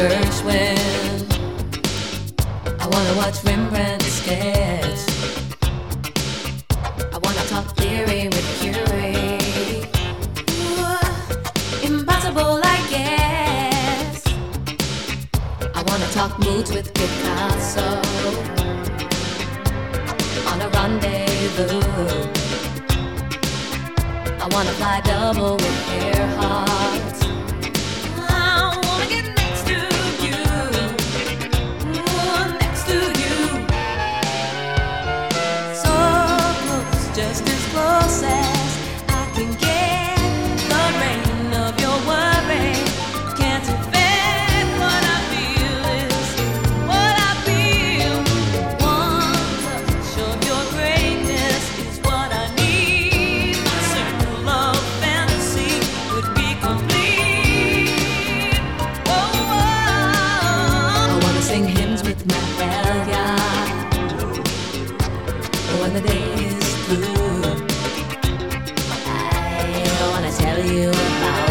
Gershwin. I wanna watch Rembrandt sketch. I wanna talk theory with Curie. Impossible, I guess. I wanna talk moods with Picasso on a rendezvous. I wanna fly double with Earhart. when the day is through. I wanna tell you about.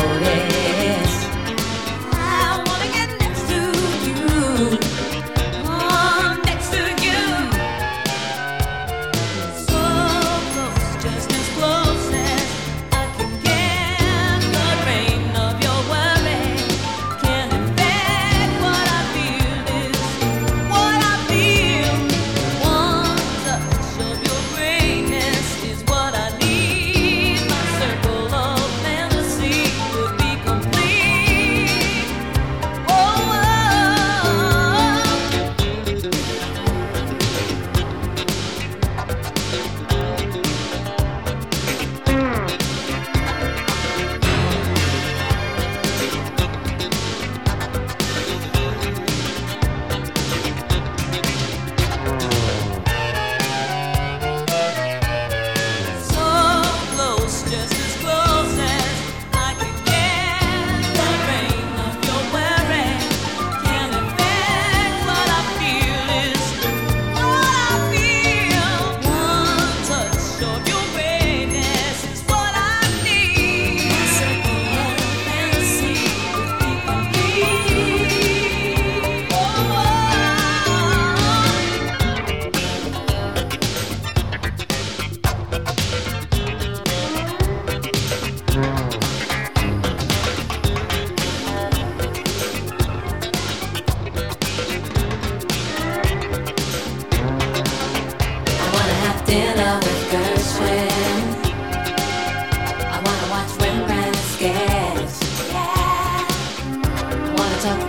talk